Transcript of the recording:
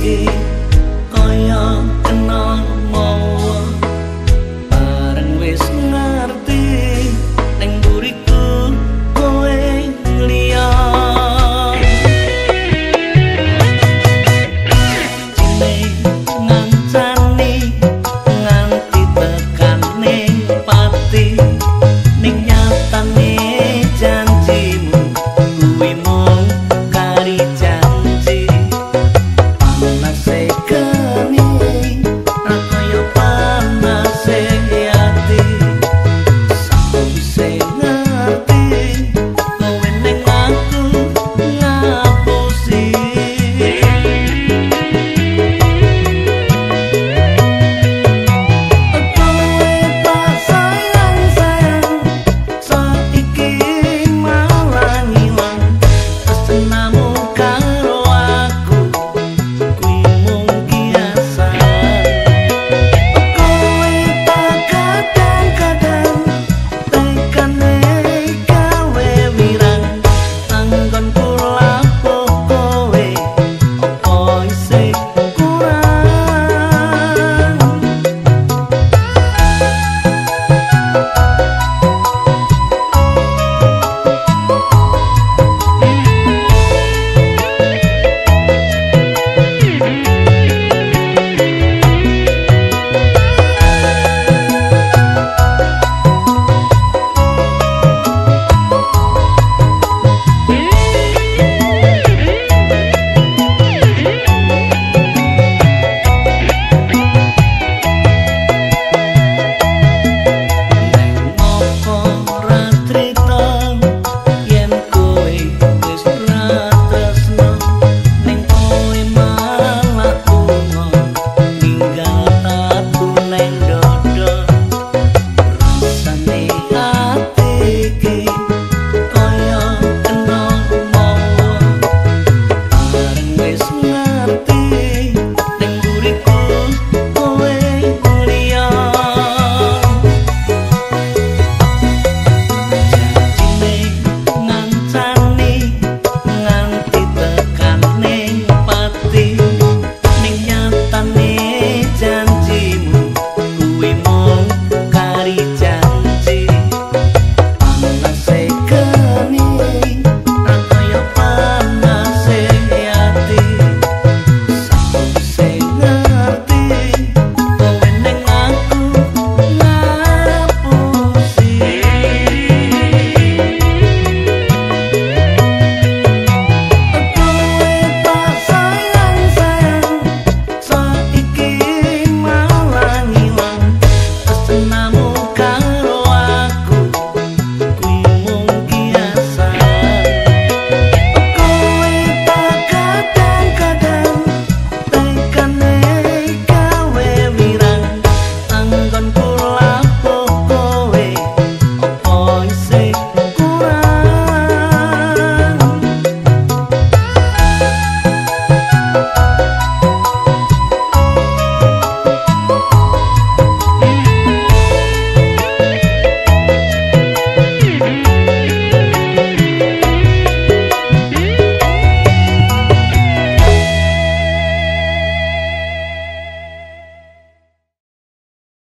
be